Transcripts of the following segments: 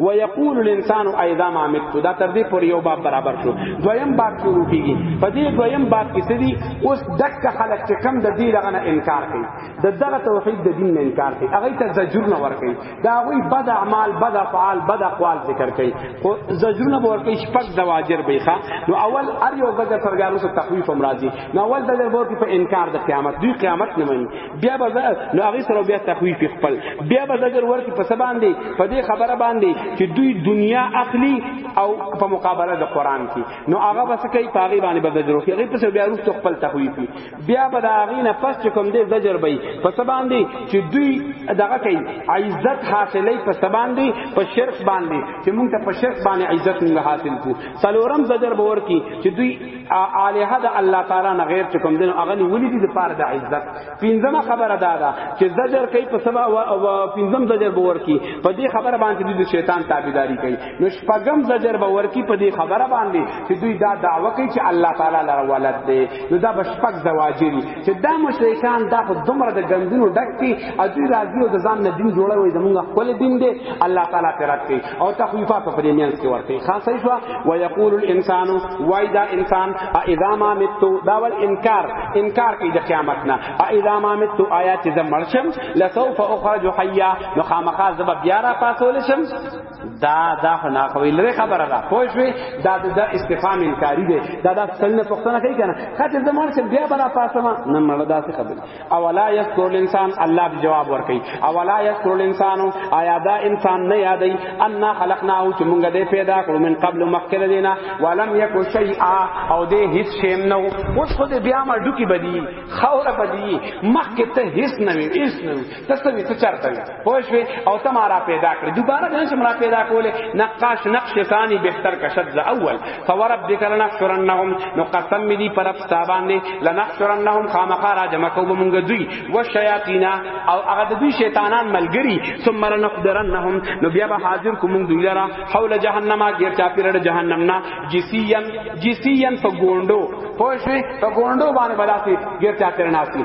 ويقول الانسان اذا ما مت دا تر دې پر یو باب برابر شو دویم باب شروع کیږي په دې دویم باب کې سړي اوس دک خلک چې کم د دې لغنه انکار کوي د دغه توحید د دین نه انکار کوي هغه ته زجر نه ور کوي دا غوي بد اعمال بد افعال بد اقوال ذکر کوي خو زجر نه ور کوي شپږ زواجر به ښه نو اول ار یو غزه فرګارو سره تخویف هم راځي نو اول د ور په انکار د قیامت دوی قیامت نه مني بیا به نو هغه سره بیا تخویف خپل بیا به زجر ورکی په سبان دی په دې خبره باندې چې دوی دنیا اخلي او په مقابله د قران کې نو هغه بس کوي پاغي باندې به زجر ورکی هغه پس بیا روح خپل تخویف بیا به دا هغه نه پس چې کوم دې زجر به په سبان دی چې دوی دغه کوي عزت حاصلې په سبان دی په شرک باندې چې مونږ ته په شرک باندې عزت مونږ حاصل کو سلورم زجر به ورکی چې دوی الہ د الله تعالی نه غیر چې کوم دین هغه نیولې دي د پاره د عزت پنځمه خبره دا ده چې زجر کوي په سبا او پنځم زجر باور کی په دې خبره باندې د شیطان تابعداري کوي نو شپږم زجر باور کی په دې خبره باندې چې دوی دا دعوه کوي چې الله تعالی لره ولد دی نو دا بشپک زواجری چې دا مشرکان دا خو دومره د ګندونو ډک دي او دوی راځي او د ځان نه دین جوړوي زمونږ خپل دین دی الله تعالی پر راکړي او تخویفات په دې مینس کې ورته خاصه شو و یقول الانسان وای دا انسان اذا ما مت دا ول انکار انکار کوي د قیامت نه اذا ما مت آیات ز مرشم لسوف اخرج حیا نو خامخا زب بیا را پاسول شم دا دا خو نه کوي لري خبره ده خو شوي دا د استفهام انکاری دی دا دا څنګه پښتنه کوي کنه کته زموږ بیا برا پاسما نه مړه دا څه خبره اولا یذکر الانسان الله به جواب ورکي اولا یذکر الانسان آیا دا انسان نه یادای ان خلقناه چې مونږ دې پیدا کړو من قبل مخکره دینا ولم یک شیئا او دې هیڅ شیم نه اوس خو دې بیا ما ډوکی بدی خوره بدی مخکې ته هیڅ نه وی هیڅ نه وی تاسو وی څه چارته پوښوي او تم را پیدا کړ دوباره دې سم را پیدا کوله نقاش نقش ثانی بهتر کشد ز اول فوربک لنحشرنهم نو قسم می دی پر افسا باندې لنحشرنهم خامخارا جمع کو مونږ دوی و شیاطینا او هغه د دوی شیطانان ملګری ثم لنقدرنهم نو بیا به حاضر کو مونږ دوی لرا حول جهنم غیر چا پیر جهنم نا جسیان جسیان په ګوندو پوښوي په ګوندو باندې بلاسي غیر چا پیر ناسی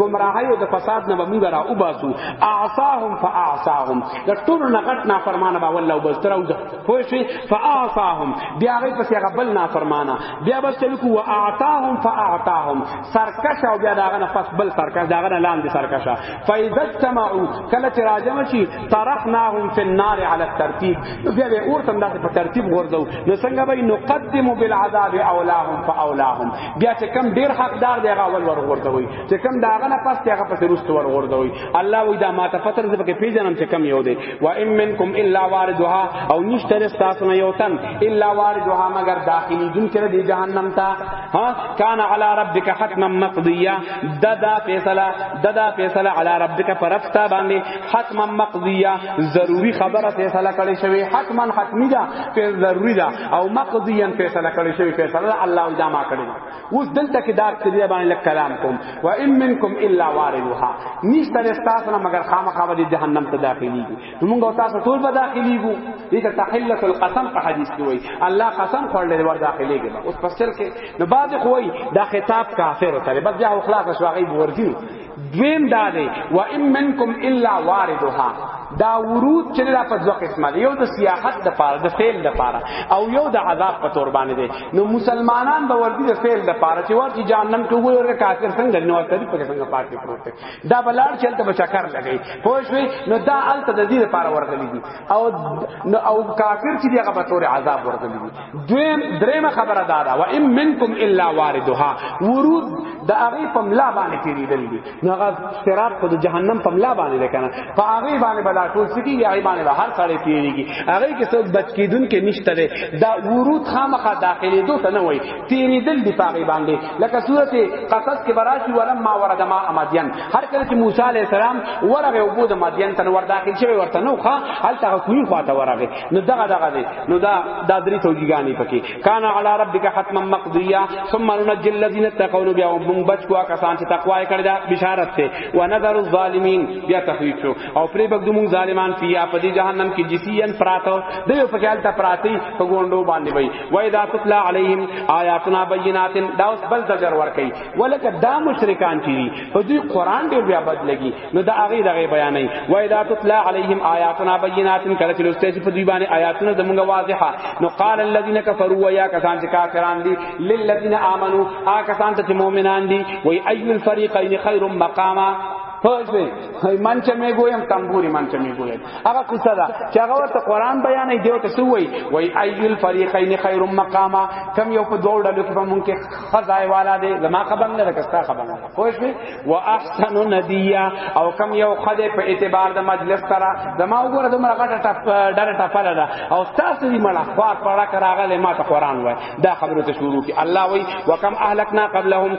گمراهی او د فساد نه موږ را وباسو اعصاهم فاعصاهم د ټول نغټ نافرمانه با والله وبستر او خو شي فاعصاهم بیا غي پس هغه بل نافرمانه بیا بس تلکو واعطاهم فاعطاهم سرکش او بیا داغه نه پس بل سرکش داغه نه لاندې سرکش فاذا اجتمعوا کله چې راجم شي طرحناهم في النار على الترتيب بیا به اور تم داسې په ترتیب غورځو نو څنګه به نقدم بالعذاب اولاهم فاولاهم بیا چې کم ډیر حقدار دی هغه اول ورغورځوي چې کم داغه نه پس هغه پس رست ورغورځوي الله وی دا ماته پتر دې پکې پیژنم چې کم یو دی و ان منکم الا واردها او نشتر تاسو نه یو تن الا واردها مگر داخلي دن کړه دی جهنم ته ها کان علی ربک حتما مقضیه ددا فیصله ددا فیصله علی ربک فرفتا باندې حتما مقضیه ضروری خبره فیصله کړي شوی حتما حتمی دا فیصله ضروری دا او مقضیا فیصله کړی شوی فیصله الله دا ما کړی اوس دلته کې دا کړی باندې لک کلام کوم و ان منکم الا واردها نشته تاسو نه مگر خامخا به جهنم ته داخليږي موږ تاسو ټول به داخليږو دې تحلت القسم په حدیث کې وایي الله قسم خورلې ور داخليږي اوس پسر کې نو بعد خوې دا خطاب کافر ته بس بیا اخلاق شواغي ورځي دویم دا دی و ان منکم الا واردها دا ورود چې دا په دوه قسمه دی یو د سیاحت د پاره د فعل د پاره او یو د عذاب په تور باندې دی نو مسلمانان به ورته د فعل د پاره چې ورته جهنم کې وګوري ورته کافر څنګه نو ورته په څنګه پاتې پروت دی دا بلار چې ته بچا کر لګی پوه شوې نو دا الته د دې لپاره ورغلی دی او نو او کافر چې هغه به تور عذاب ورغلی دی دویم درېمه خبره دا ده و ان منکم الا واردها ورود د هغه په ملا باندې تیریدل دي نو هغه صراط خو د جهنم په ملا باندې ده کنه په هغه باندې بلا ټول سکی هغه باندې به هر سړی تیریږي هغه کې څوک بچ کیدون کې نشته ده دا ورود خامخه داخلي دوه ته نه وای تیریدل دي په هغه باندې لکه سورته قصص کې براشي ولما ورد ما مدین هر کله چې موسی علی السلام ورغه وبود مدین تن ور داخل شوی ورته نو ښا هلته کوی خواته ورغه نو دغه دغه دی نو دا دا درې توجیهګانی پکې کان علی ربک حتما مقضیا ثم ننجي الذين اتقوا بیا موږ بچ کو کسان چې تقوا یې کړی دا بشارت ته و نظر الظالمین بیا تخویف شو او پرې بګد موږ ظالمان فیا په دې جهنم کې جسیان پراتو د یو پکې الته پراتی په ګوندو باندې وای و اذا تطلع علیهم آیاتنا بینات دا اوس بل زجر ور کوي ولکه دا مشرکان چې په دې قران ډیر بیا بد لګي نو دا هغه دغه بیانې و اذا تطلع عليهم آیاتنا بینات کله چې لسته چې په دوی باندې آیاتونه زمونږ واضحه نو قال الذين كفروا یا کسان چې کافران دي للذین آمنوا آ کسان چې مؤمنان دي وای ایو الفریقین خیر مقاما پوجوي هي من چې مې ګویم تنبوري من چې مې ګویم هغه قصه ده چې هغه ورته قران بیان دی او ته سوې وای ایل فریقین خیر مقاما کم یو په دوړ ډلو کې په مونږ کې خدای والا دی زما خبر نه ده کستا خبر نه پوجوي و احسن ندیا او کم یو خدای په اعتبار د مجلس سره د ما وګوره دومره غټه ټپ ډره ټپله ده او تاسو دې مړه خوا پړه کراغله ما ته قران وای دا خبره ته شروع کی الله وای وکم اهلکنا قبلهم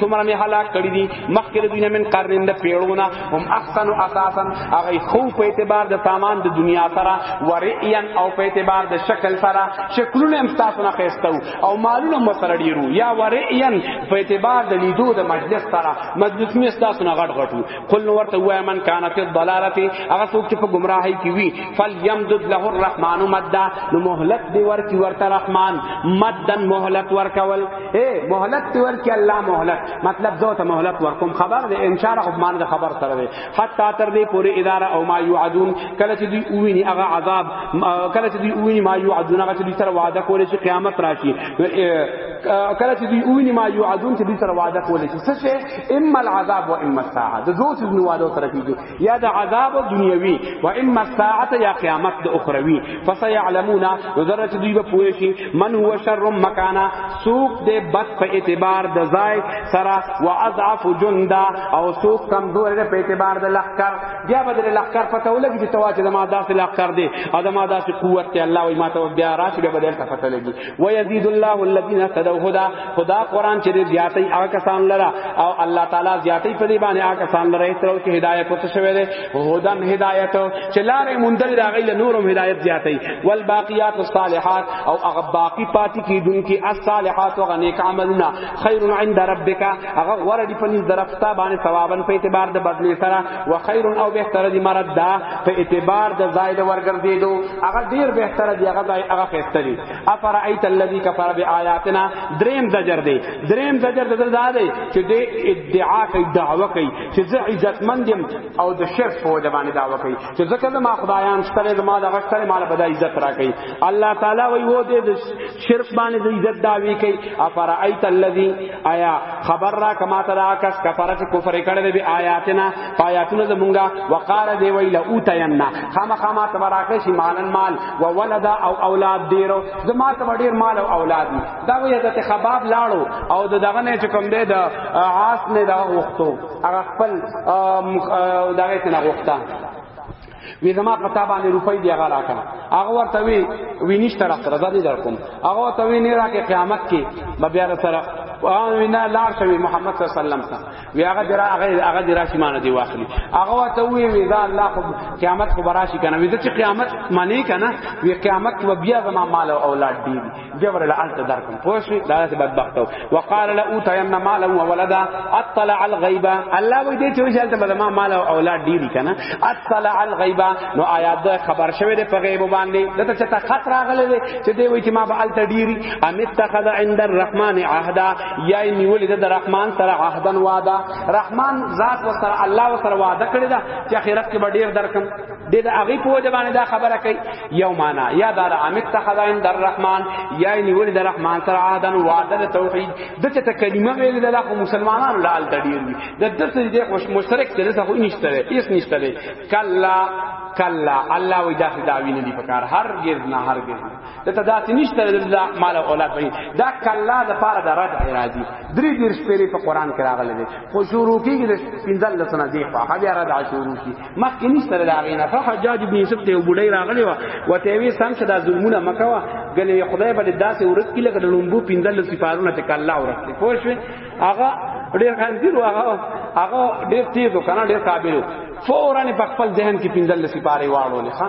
څومره می هلاک کړی دي مخکې دینه من قرن د پیړونه هم احسن اساسا هغه خو په اعتبار د سامان د دنیا سره ورئیان او په اعتبار د شکل سره شکلونه هم تاسو نه خېستو او مالونه مسره ډیرو یا ورئین په اعتبار د لیدو د مجلس سره مجلس می تاسو نه غټ غټو قل نو ورته وای من کان فی الضلالته هغه څوک چې په گمراهی کې وی فلیمدد له الرحمن مدا نو مهلت دی ورکی ورته رحمان مدن مهلت ورکول اے مهلت دی ورکی الله مهلت مطلب زو ته مهلت ورکوم خبر ده انشاء الله خو مان خبر سره حتا تر دې پورې اداره او ما یعدون کله چې دوی اوویني هغه عذاب کله چې دوی اوویني ما یعدون هغه چې دوی سره وعده کولې چې قیامت راشي کله چې دوی اوویني ما یعدون چې دوی سره وعده کولې چې څه شي اما العذاب و اما الساعه د دوه څه وعده سره کیږي یا د عذاب دنیوي و اما الساعه یا قیامت د اخروی فسيعلمون ذره دوی به پوه شي من هو شر مکانا سوق دے بد په اعتبار د زای سرا واضعف جندا او سوق کمزور دے په اعتبار د لخر بیا بدل لخر پته ولګی چې تواچ د ما داس لخر دی او د ما داس قوت ته الله وای ما ته بیا راشي به بدل ته پته لګی و یزيد الله الذين تدوا هدا خدا قران چې زیاتې هغه کسان لرا او الله تعالی زیاتې په دې باندې هغه کسان لرا تر چې هدایت پته شوی هدن هدایت چې لارې مندل راغی له نورم هدایت زیاتې والباقیات الصالحات او هغه باقی پاتې کیدونکې الصالحات او نیک عملونه خیر عند ربک هغه غوړه دی په نس درفتا باندې ثوابن په اعتبار د بدلی سره و خیر او بهتر دی مرد دا په اعتبار د زائد ورګرځیدو هغه ډیر بهتر دی هغه ځای هغه خستلی افر ایت الذی کفر بیااتنا دریم زجر دی دریم زجر د زړه دی چې د ادعا کوي دعوه کوي چې زه عزتمند یم او د شرک په وجه باندې دعوه کوي چې ځکه زما خدایان شته زما د غږ سره مال بد عزت راکړي الله تعالی وی وو دې د شرک باندې د عزت دعوی کوي افرایت الذی آیا خبر را کما ترا کس کفاره چې کفر کړي به آیاتنا آیاتنا زمونږه وقال دی وی لا اوتینا خامہ خامہ تبراکه شي مالن مال و ولدا او اولاد دیرو زما ته ډیر مال او اولاد دي دا وی ته خباب لاړو او د دغه نه چکم دی د عاص نه دا وختو هغه خپل دغه څنګه وخته وی زما پتا باندې روپۍ دی هغه راکا هغه ورته وی وی نشته را سره زادي در کوم هغه ورته وی نه راکه قیامت کې به بیا سره او وینا لار شوی محمد صلی الله علیه وسلم سره وی هغه درا هغه هغه درا چې مان دی واخلي هغه ورته وی وی دا الله خو قیامت خو براشي کنه وی چې قیامت معنی کنه وی قیامت و بیا زما مال او اولاد دی جبر الالت درکم پوشی دا ته بدبخت وقال لا اوتین مالا و ولدا اطلع الغیب الله وی دې چې شالته بدما مال او اولاد ډیری کنه اطلع الغیب نو آیات دا خبر شوه دې په غیب باندې دته چې تا خطر راغله دې چې دې وی چې ما به الت ډیری ام اتخذ عند الرحمن عهدا یا نیول دې رحمان سره عهدن وعده رحمان ذات و سره الله و سره وعده کړی دا چې اخرت کې به ډیر درکم د د هغه په وجه باندې دا خبره کوي یو معنا یا دار عامد تخذین در رحمان یا نیول در رحمان سره عادن وعده توحید د چې ته کلمه ویل د لاخو مسلمانانو لال تدیر وي د درس دې خوش مشترک ته څه خو نشته هیڅ نشته کلا کلا الله وی دا داوی نه دی پکار هر ګرد نه هر ګرد ته ته داسې نشته الله مال او اولاد وی دا کلا د پاره د رد راځي درې دیر شپې په قران کې راغلي خو شروع کیږي د 15 لسنه دی په هغه رد شروع کی مخکې نشته د هغې نه حجاج بن یوسف ته یو بوډۍ راغلی وه ورته یې ویې سم شه دا ظلمونه مه کوه ګنې خدای به دې داسې ورځ کړي لکه د لومبو پنځلس سپارونه چې کله ورځ کړي پوه شوې هغه ډېر خنځیر و هغه هغه ډېر تېز و که نه ډېر قابل و فورا په خپل ذهن کې پنځلس سپارې واړولې ښه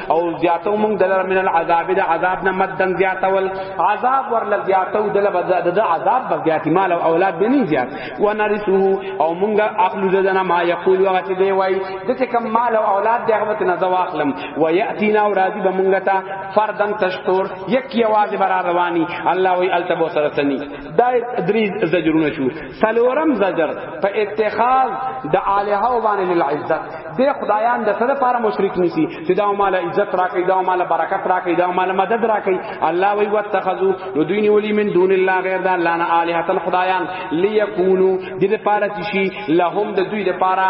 او زیاتو مونږ دلر من العذاب د عذاب نه مدن زیاتول عذاب ورل زیاتو دل د عذاب به زیات مال او اولاد به نه زیات و نرسو او مونږ اخلو دنا ما یقول وغت دی وای د چې کم مال او اولاد دی هغه نه زواخلم و یاتینا او راضی به مونږ ته فردن تشتور یک یواز برا رواني الله وی التبو سره سنی دا دری زجرونه شو سلورم زجر په اتخاذ د الها باندې العزت ډېر خدایان د سره لپاره مشرک نسی چې دا مال عزت راکې دا مال برکت راکې دا مال مدد راکې الله وی واتخذو نو دوی نیولی من دون الله غیر دا الله نه الہتن خدایان لیکونو د دې لپاره چې شي لهم د دوی لپاره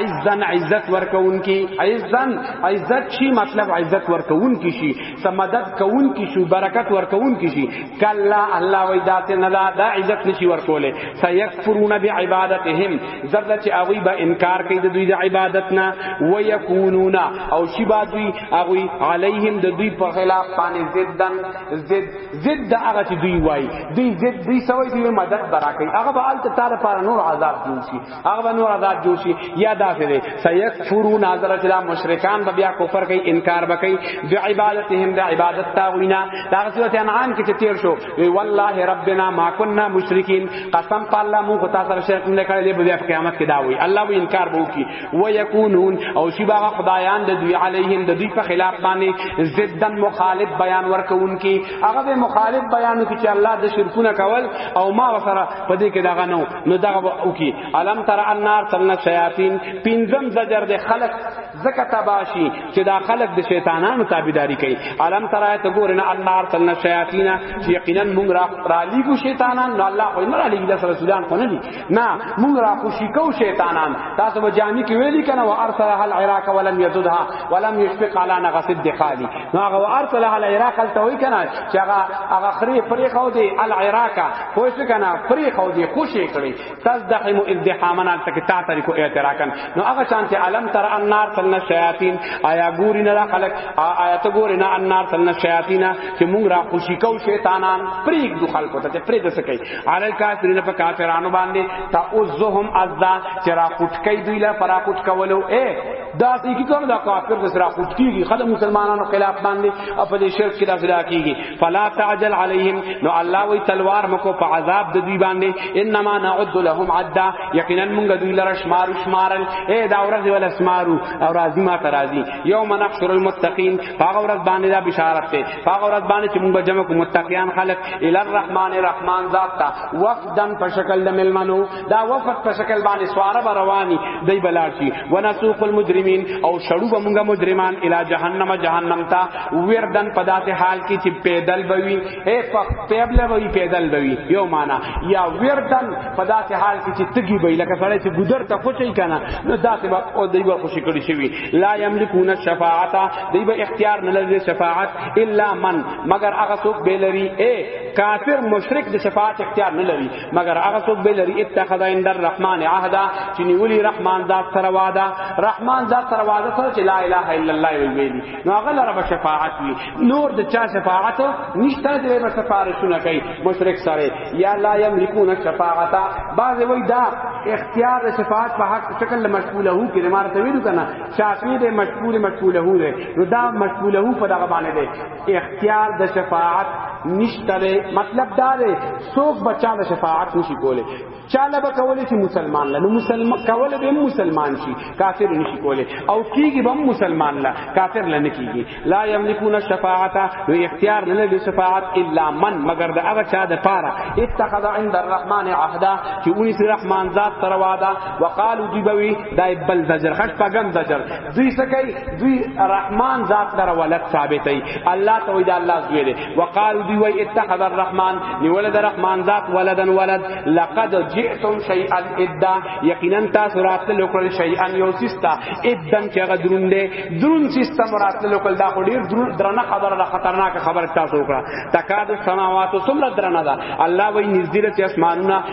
عزن عزت ورکون کی عزن عزت شي مطلب عزت ورکون کی شي سمدد کون کی شو برکت ور کون کی شي کلا الله وای ذات نه دا دا عزت نشي ور کوله سيكفرون بعبادتهم زرد چې هغه به انکار کوي د دوی د عبادت نه ويكونون او شی با دوی هغه عليهم د دوی په خلاف باندې ضدن ضد ضد هغه چې دوی وای دوی ضد دوی سوي دوی مدد برا کوي هغه به الته تعالی پر نور عذاب جوړ شي هغه به نور آزاد جوړ شي یا داسې دی سیکفرون حضرت دا مشرکان به بیا کفر کوي انکار به کوي د عبادتهم د عبادت تاوینا دا سورۃ انعام کې چې تیر شو وی والله ربنا ما كنا مشرکین قسم په الله مو خو تاسو سره شرک نه کړل به په قیامت کې دا وی الله به انکار به وکي و یکونون او شی باغ خدایان د دوی علیهم د دوی په خلاف باندې ضدن مخالف بیان ورکون کی هغه به مخالف بیان کی چې الله د شرکونه کول او ما وسره پدې کې داغه نو نو دغه او کی علم تر النار تلنا شیاطین پینزم زجر د خلق زکه تباشی چې دا خلق د شیطانانو تابعداری کوي علم تر ایت ګورنه النار تلنا شیاطین چې یقینا مونږ را را لیګو شیطانان نو الله خو نه را لیګی د رسولان خو نه دي نه مونږ را خوشی کو شیطانان تاسو به جامع کې ویلی کنه و ارسل هل عراق ولم یذدها ولم یشفق علی نغص الدخالی نو هغه ارسل هل عراق تل وی کنه چې هغه هغه خری پرې خو دی العراق پوه شو کنه پری خو دی خوشی کړی تزدحم ازدحامنا تک تا تری کو اعتراکن نو هغه شانت علم تر النار تل شیاطین آیا ګوری نه خلق آیا ته ګوری نه النار تل شیاطین چې مونږ را خوشی کو شیطانان پری دو خلق ته پری د سکی علی کافرین په کافرانو باندې تا اوزهم ازدا چرا کوټکای دوی لا پرا کوټ کولو اے دا سی کی کړه دا کافر د سره خود کیږي خله مسلمانانو خلاف باندې په دې شرک کې داخله کیږي فلا تعجل علیهم نو الله وی تلوار مکو په عذاب د دوی باندې انما نعد لهم عدا یقینا موږ دوی لره شمار شمارل اے دا ورځ ول اسمارو او راضی ما ترازی یوم نحشر المتقین هغه ورځ باندې دا بشارت ته هغه ورځ باندې چې موږ جمع کو متقیان خلق ال الرحمن الرحمن ذات تا وفدن په شکل د ملمنو دا وفد په شکل باندې سواره به رواني دی بلار شي ونسوق المجرمین او شړو به موږ مجرمان الی جهنم جهنم تا وردن په داسې حال کې چې پیدل بوي اے پیبل بوي پیدل بوي یو معنا یا وردن په داسې حال کې چې تګي بوي لکه سړی چې ګذر ته خوشی کنه نو داسې به او دی به خوشی کړی شي لا یملکون الشفاعه دی به اختیار نه لري شفاعت الا من مگر هغه څوک به لري اے کافر مشرک د شفاعت اختیار نه لري مگر هغه څوک به لري اتخذ عند الرحمن عهدا چې نیولی رحمان ذات سره وعده رحمان ذات سره وعده سره چې لا اله الا الله ویلی نو هغه لره به شفاعت وي نور د چا شفاعت نشته چې به سفارشونه کوي مشرک سره یا لا یملکون الشفاعت بعض وی دا اختیار د شفاعت په حق شکل مشغوله کې لمر ته ویلو کنه شافعی د مشغول مشغوله ده نو دا مشغوله په دغه باندې ده اختیار د شفاعت نشتره مطلب دا دی څوک بچا د شفاعت نشي کوله چاله به کوله چې مسلمان له مسلمان کوله به مسلمان شي کافر نشي کوله او کیږي به مسلمان له کافر له نه کیږي لا یملکون الشفاعت نو اختیار نه لري شفاعت الا من مگر دا هغه چا د پاره اتخذ عند الرحمن عهدا چې ونی رحمان ذات تروادا وقالو دی بوي دای بل زجر خش پغم زجر دوی سکی دوی رحمان ذات لره ولد ثابتای الله ته وی دا الله زوی دی وقال دوی وی اتخذ الرحمن نیول در رحمان ذات ولدن ولد لقد جئتم شیئا ادا یقینا تاسو راتل وکړل شیئا یو سیستا ادن چې هغه درون دی درون سیستا راتل وکړل دا خو ډیر درنه خبره ده خطرناک خبره تاسو وکړه تکاد السماوات ثم درنه ده الله وی نږدې له اسمانونه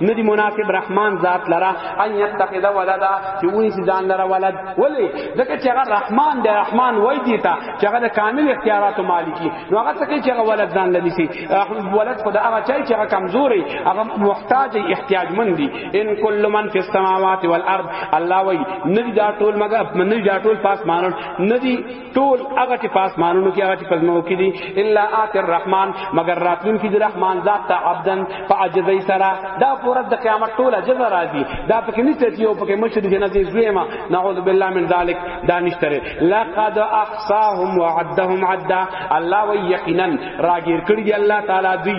ندی مناسب رحمان ذات لرا ان یتخذ ولدا چې ونی سي ځان لرا ولد ولی ځکه چې هغه رحمان دی رحمان وای دی تا چې هغه کامل اختیارات مالکی نو هغه څه چې هغه ولد ځان لري سي ولد خدا هغه چای چې هغه کمزوري هغه محتاج احتیاجمن دی ان کل من فی السماوات والارض الله وای ندی دا ټول مګه ندی دا ټول پاس مانو ندی ټول هغه چې پاسمانونو کې هغه چې پزمو کې دي الا ات الرحمن مگر راتلون کې د رحمان ذات ته عبدن فعجزای سرا دا پورا د قیامت ټول عجز راځي دا پکې نشته چې یو پکې مشر جنت یې زویما نعوذ بالله من ذلک دا نشته لقد احصاهم وعدهم عدا الله ويقینا راګیر کړی الله تعالی دی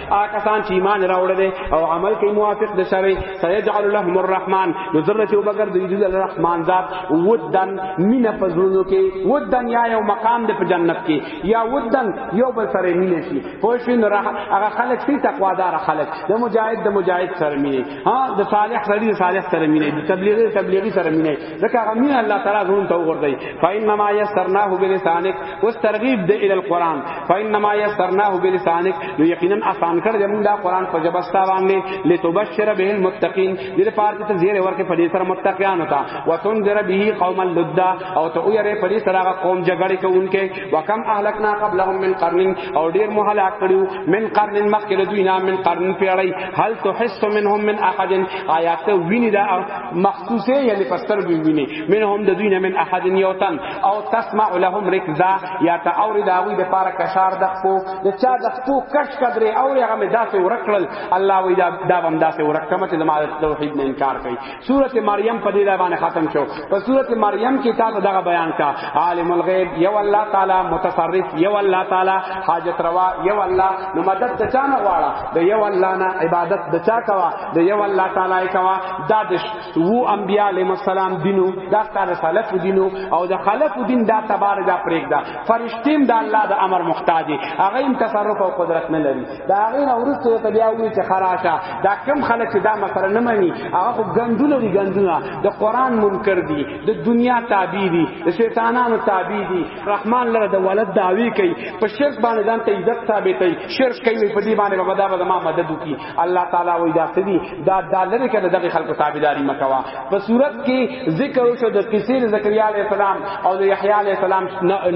آکسان چې ایمان راوړل دي او عمل کوي موافق د شرع سيجعل لهم الرحمن نو ضرورت یو بغیر د دې الرحمن ذات ودن مين پزړونو کې ودن یا یو مقام د جنت کې یا ودن یو بل سره مين شي خو شي نو هغه خلک سي تقوا دار خلک د مجاهد د مجاهد سره مين ها د صالح سره صالح سره مين د تبلیغي تبلیغي سره مين ځکه هغه مين الله تعالی زون ته وګرځي فإنما يسرناه بلسانك اوس ترغیب دی ال القرآن فإنما يسرناه بلسانك نو یقینا آسان کړ دې موږ دا قرآن په جبستا باندې لتبشر به المتقین دې پار ته زیر ورکه په دې سره متقیان ہوتا وتنذر به قوم اللدا او ته یې په دې سره قوم جګړه کوونکې وکم اهلکنا قبلهم من قرن او ډیر مو هلاک کړو من قرن مخکې دوی نه من قرن پیړی هل تحس منهم من احد آیات ویني دا مخصوصه یعنی پستر بی ویني منهم د دوی نه من احد یوتن او تسمع لهم رکزا یا تا اور دا وی د پاره کشار د خپو د چا د خپو کش کدرې او هغه می داسې ورکړل الله وی دا دا هم داسې ورکړم چې د مال توحید نه انکار کوي سوره مریم په دې باندې ختم شو په سوره مریم کې تاسو دغه بیان کا عالم الغیب یو الله تعالی متصرف یو الله تعالی حاجت روا یو الله نو مدد د چا نه غواړه د یو الله نه عبادت د چا کوا د یو الله تعالی کوا دا د وو انبیاء علیهم السلام دینو دا ستاره سلف دینو او د خلف دین دا تبار دا پرېګ دا فرشتیم دا الله د امر محتاج هغه هم تصرف او قدرت نه لري دا هغه نه ورسته ته بیا وی چې خراشه دا کم خلک چې دا مسره نه مانی هغه خو ګندونه دي ګندونه د قران منکر دي د دنیا تابع دي د شیطانانو تابع دي رحمان لره د ولد دعوی کوي په شرک باندې ځان ته عزت ثابتې شرک کوي په دې باندې بابا دا ما مدد وکي الله تعالی وی دا سدی دا دالر کې دغه خلکو تابعداري مکوا په صورت کې ذکر شو د قصې زکریا علی السلام او د یحیی علی السلام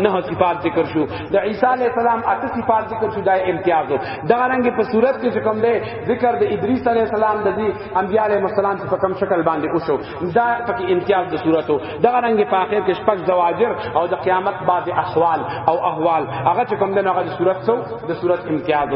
نه صفات ذکر شو د عیسی علی السلام اته صفات ذکر شو دا امتیاز دا رنګ په صورت کې کوم دی ذکر د ادریس علی السلام د دې انبیاء علی السلام په کوم شکل باندې وشو دا پکې امتیاز د صورتو دا رنګ په اخر کې شپږ زواجر او د قیامت بعد احوال او احوال هغه کوم دی هغه د صورت سو د صورت امتیاز